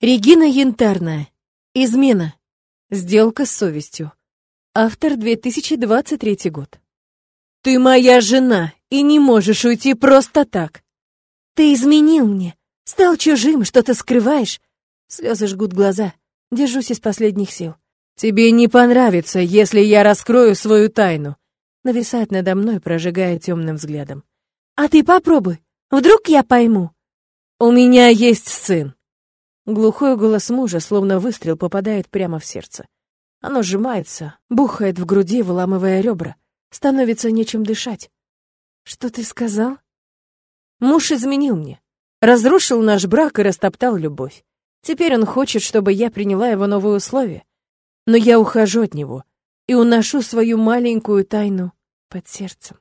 Регина Янтарная. Измена. Сделка с совестью. Автор 2023 год. Ты моя жена и не можешь уйти просто так. Ты изменил мне, стал чужим, что-то скрываешь. Слезы жгут глаза. Держусь из последних сил. Тебе не понравится, если я раскрою свою тайну. Нависает надо мной, прожигая темным взглядом. А ты попробуй. Вдруг я пойму. У меня есть сын. Глухой голос мужа, словно выстрел, попадает прямо в сердце. Оно сжимается, бухает в груди, выламывая ребра. Становится нечем дышать. Что ты сказал? Муж изменил мне. Разрушил наш брак и растоптал любовь. Теперь он хочет, чтобы я приняла его новые условия. Но я ухожу от него и уношу свою маленькую тайну под сердцем.